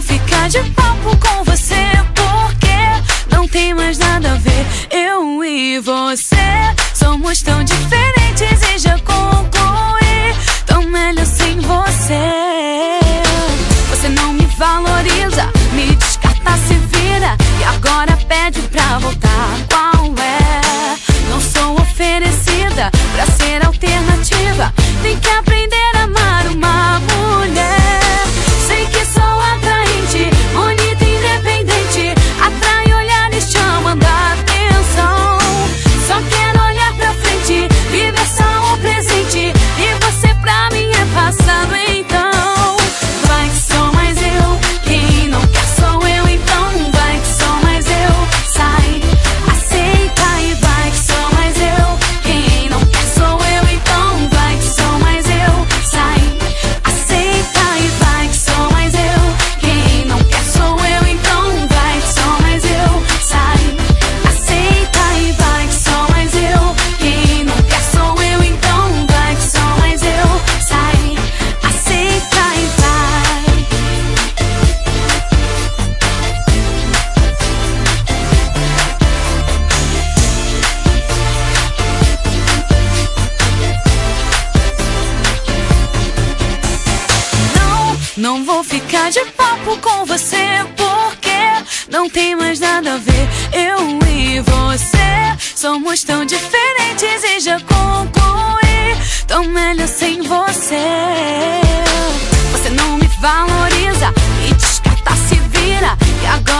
Vou ficar de papo com você porque não tem mais nada a ver. Eu e você somos tão diferentes e já concluí. Tão melhor sem você. Você não me valoriza, me descarta, se vira. E agora pede pra voltar. Qual é? Não sou oferecida pra ser alternativa. Tem que Não, vou ficar de papo com você porque não tem mais nada a ver. Eu e você somos tão diferentes e já concluí. Tão melhor sem você. Você não me valoriza e descarta, se vira. E agora